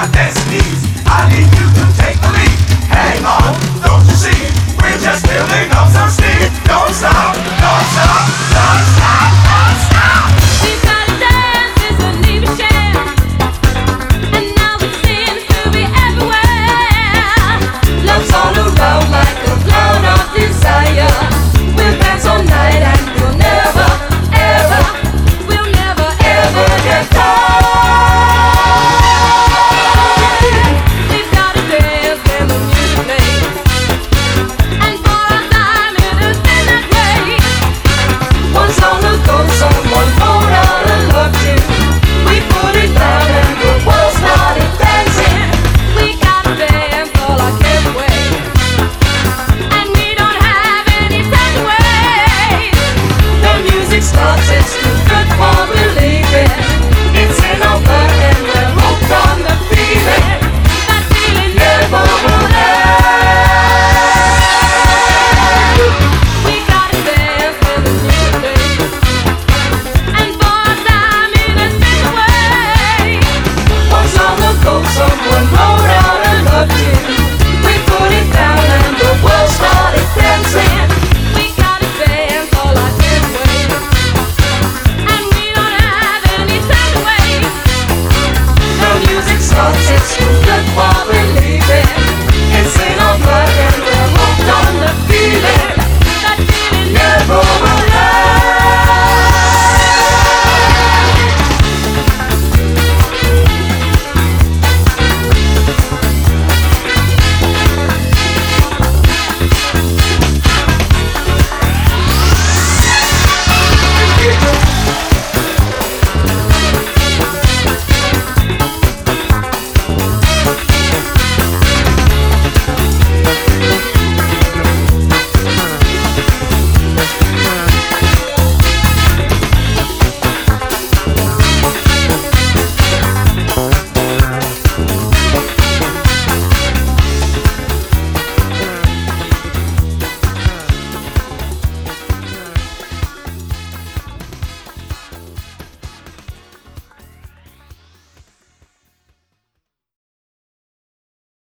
my destiny. 'Cause it's too good for we.